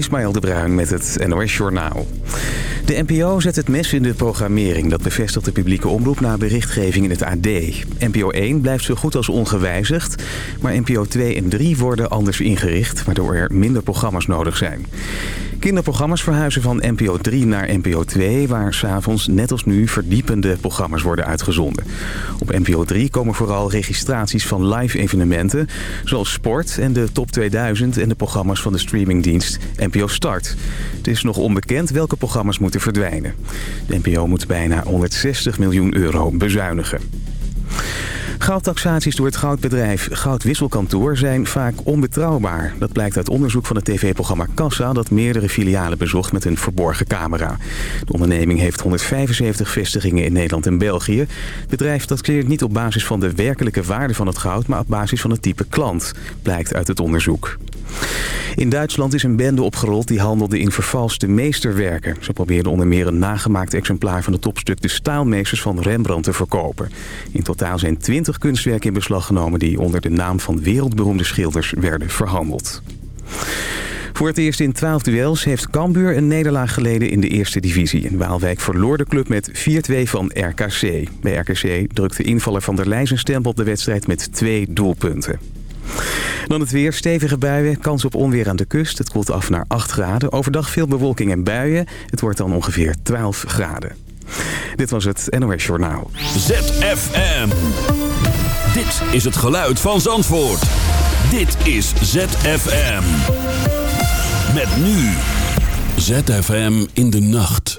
Ismaël de Bruin met het NOS Journaal. De NPO zet het mes in de programmering. Dat bevestigt de publieke omroep na berichtgeving in het AD. NPO 1 blijft zo goed als ongewijzigd. Maar NPO 2 en 3 worden anders ingericht... waardoor er minder programma's nodig zijn. Kinderprogramma's verhuizen van NPO 3 naar NPO 2... waar s'avonds net als nu verdiepende programma's worden uitgezonden. Op NPO 3 komen vooral registraties van live evenementen... zoals sport en de top 2000 en de programma's van de streamingdienst NPO Start. Het is nog onbekend welke programma's moeten verdwijnen. De NPO moet bijna 160 miljoen euro bezuinigen. Goudtaxaties door het goudbedrijf Goudwisselkantoor zijn vaak onbetrouwbaar. Dat blijkt uit onderzoek van het tv-programma Kassa... dat meerdere filialen bezocht met een verborgen camera. De onderneming heeft 175 vestigingen in Nederland en België. Het bedrijf taxeert niet op basis van de werkelijke waarde van het goud... maar op basis van het type klant, blijkt uit het onderzoek. In Duitsland is een bende opgerold die handelde in vervalste meesterwerken. Ze probeerden onder meer een nagemaakt exemplaar van het topstuk De Staalmeesters van Rembrandt te verkopen. In totaal zijn 20 kunstwerken in beslag genomen die onder de naam van wereldberoemde schilders werden verhandeld. Voor het eerst in 12 duels heeft Cambuur een nederlaag geleden in de eerste divisie. In Waalwijk verloor de club met 4-2 van RKC. Bij RKC drukte invaller Van der Leijs een stempel op de wedstrijd met twee doelpunten. Dan het weer. Stevige buien. Kans op onweer aan de kust. Het koelt af naar 8 graden. Overdag veel bewolking en buien. Het wordt dan ongeveer 12 graden. Dit was het NOS Journaal. ZFM. Dit is het geluid van Zandvoort. Dit is ZFM. Met nu. ZFM in de nacht.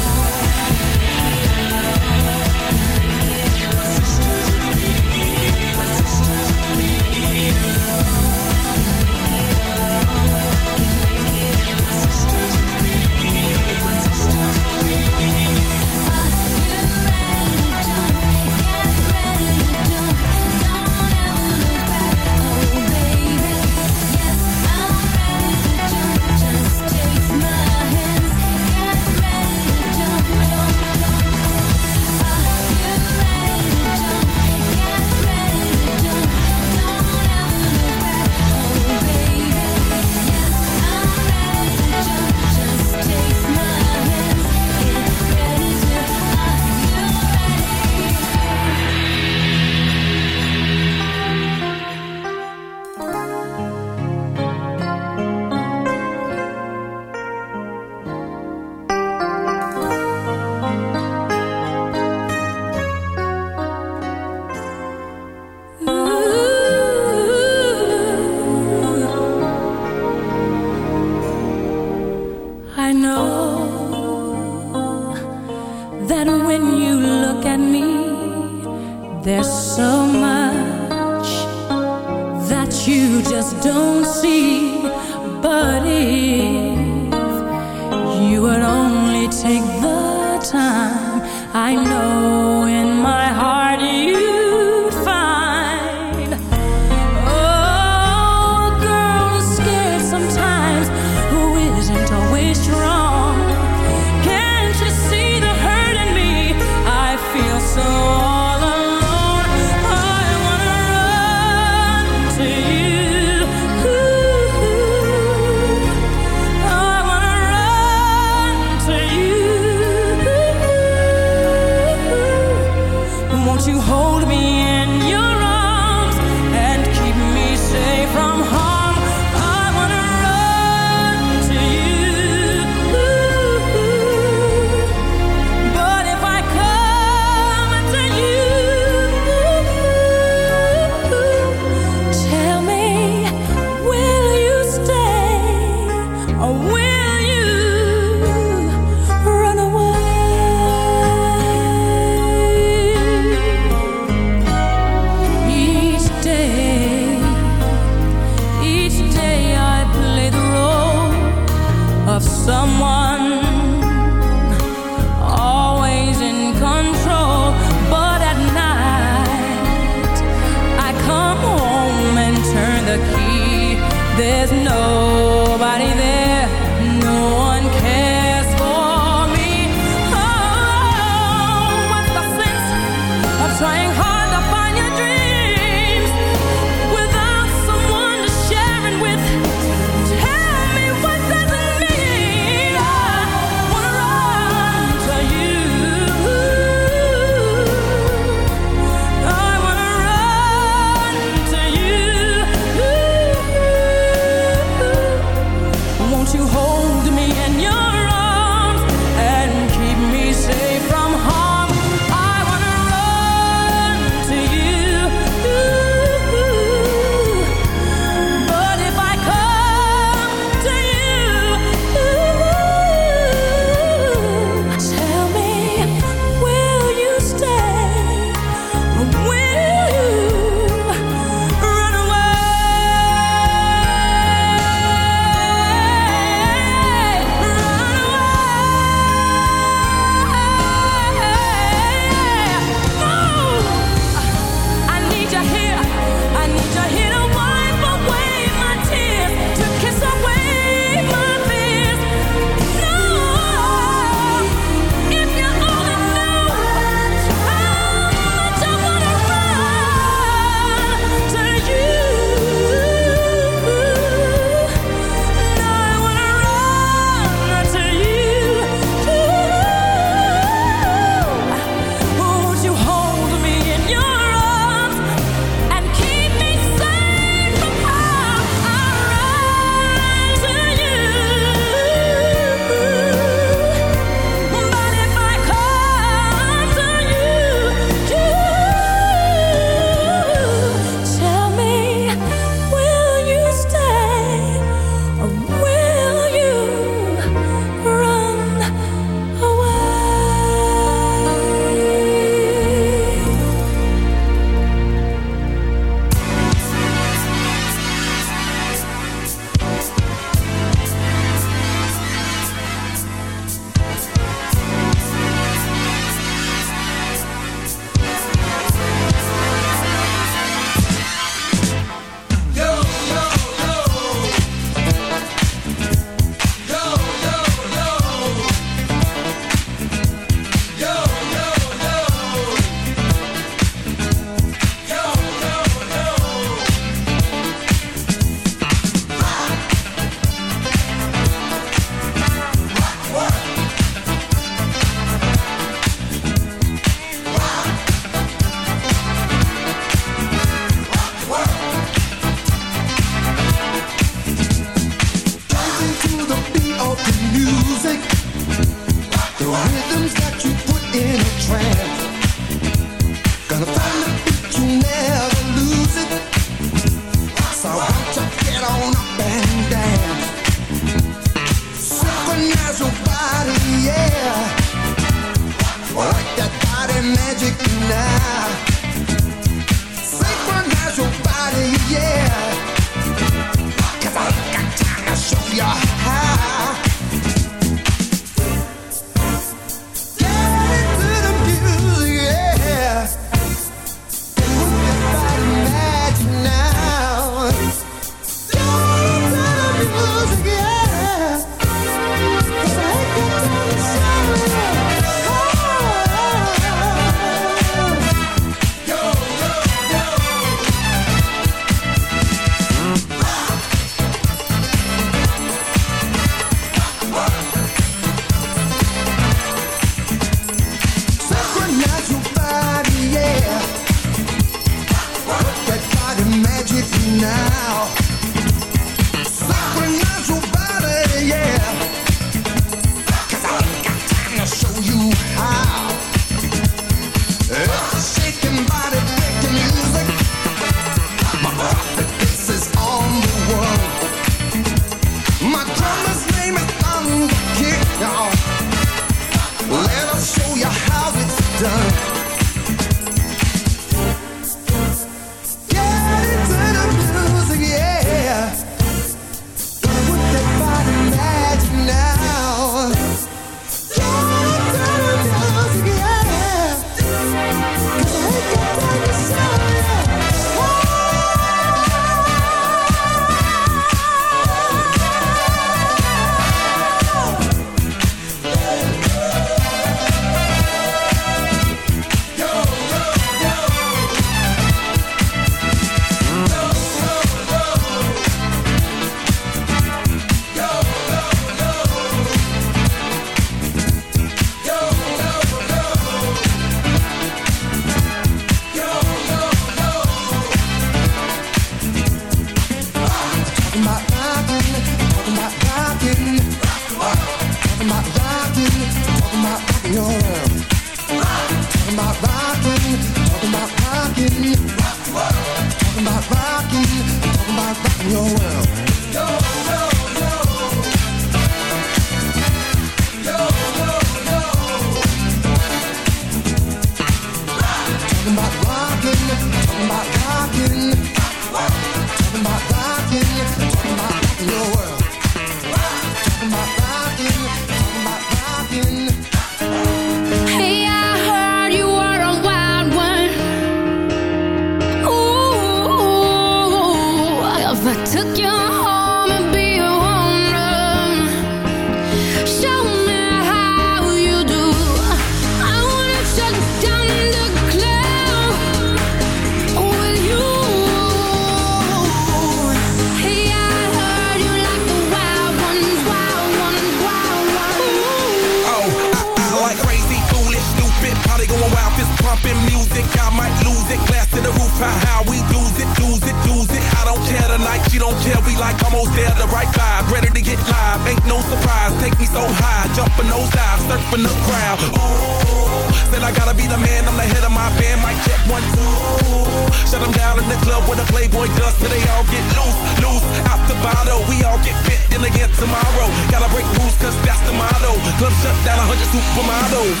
the Playboy does, so they all get loose, loose. Out the bottle, we all get fit in again tomorrow. Gotta break rules, cause that's the motto. Club shut down, 100 supermodels.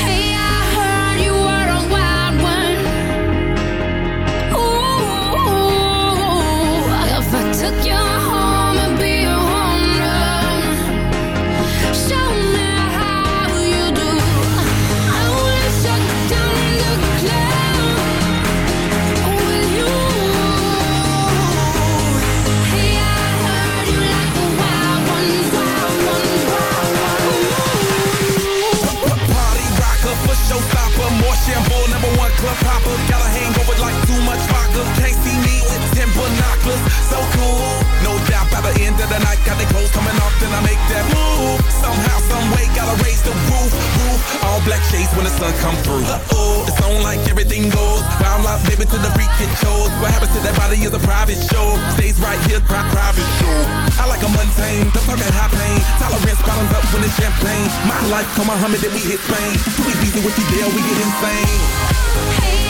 Hey, I heard you were a wild one. Ooh, if I took your Sambo, number one club popper. Got a hangover like too much vodka. Can't see me with 10 binoculars. So cool by the end of the night, got the clothes coming off, then I make that move. Somehow, some way, gotta raise the roof, roof. All black shades when the sun come through. Uh-oh, it's on like everything goes. Round life, baby, to the freak it shows. What happens to that body is a private show. Stays right here, pri private show. I like a mundane, the fucking high pain. Tolerance bottoms up when it's champagne. My life, come on, Muhammad, then we hit Spain. Too easy with you, deal, we get insane. Hey.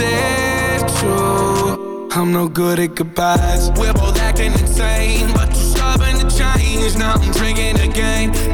is true. I'm no good at goodbyes. We're both acting insane But you're stubborn to change. Now I'm drinking again.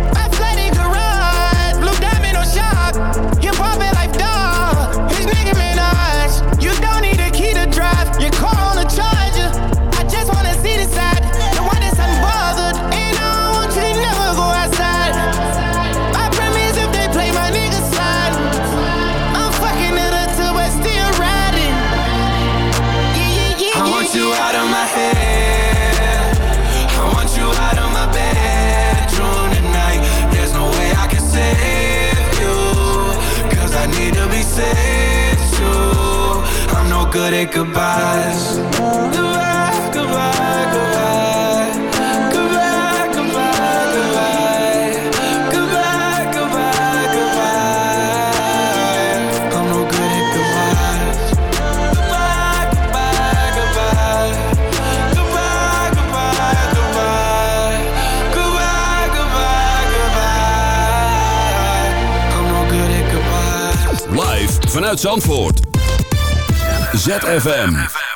they could buy us. Goodbye, goodbye, goodbye. Goodbye, goodbye, goodbye. Goodbye, goodbye, goodbye. I'm no good at goodbyes. Goodbye, goodbye, goodbye. Goodbye, goodbye, goodbye. Goodbye, goodbye, goodbye. I'm no good at goodbyes. Live vanuit Zandvoort. ZFM.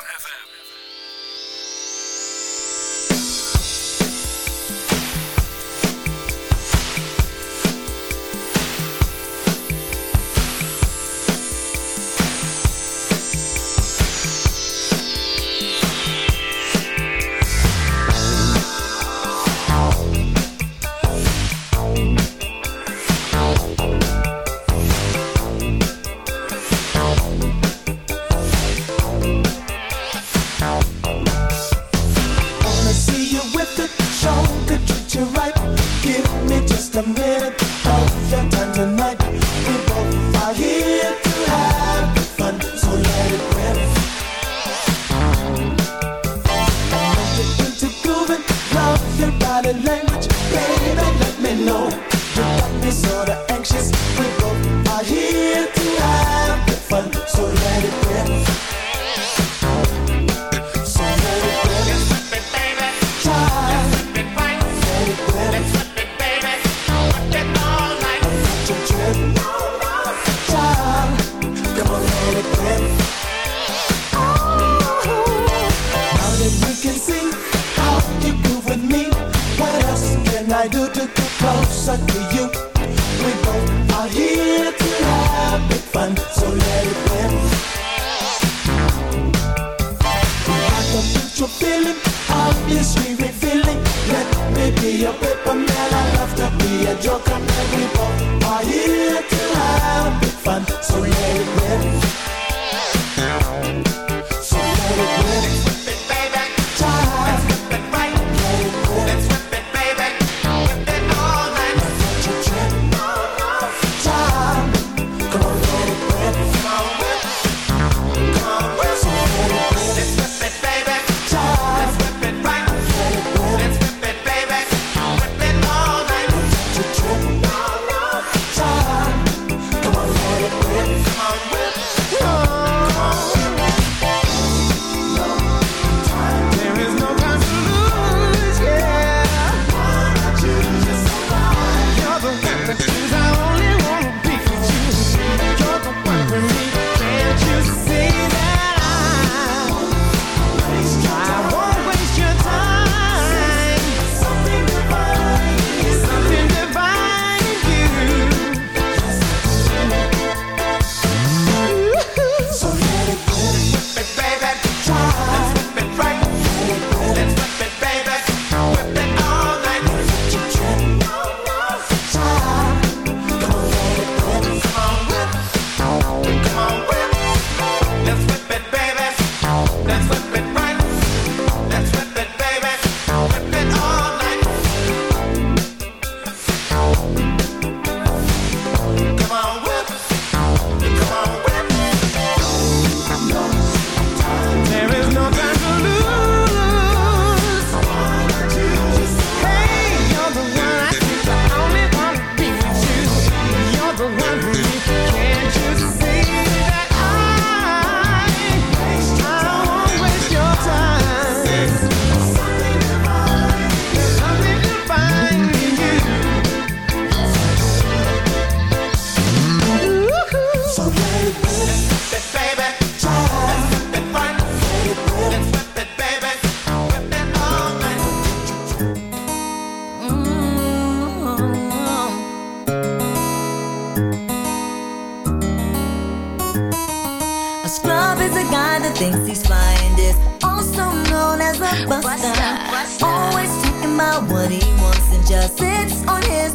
Always talking about what he wants and just sits on his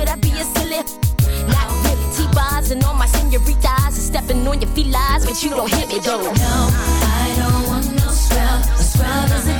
could I be a silly? Not really. T-bars and all my senoritas and stepping on your feet lies, but you don't hit me though. No, I don't want no scrub. A scrub is a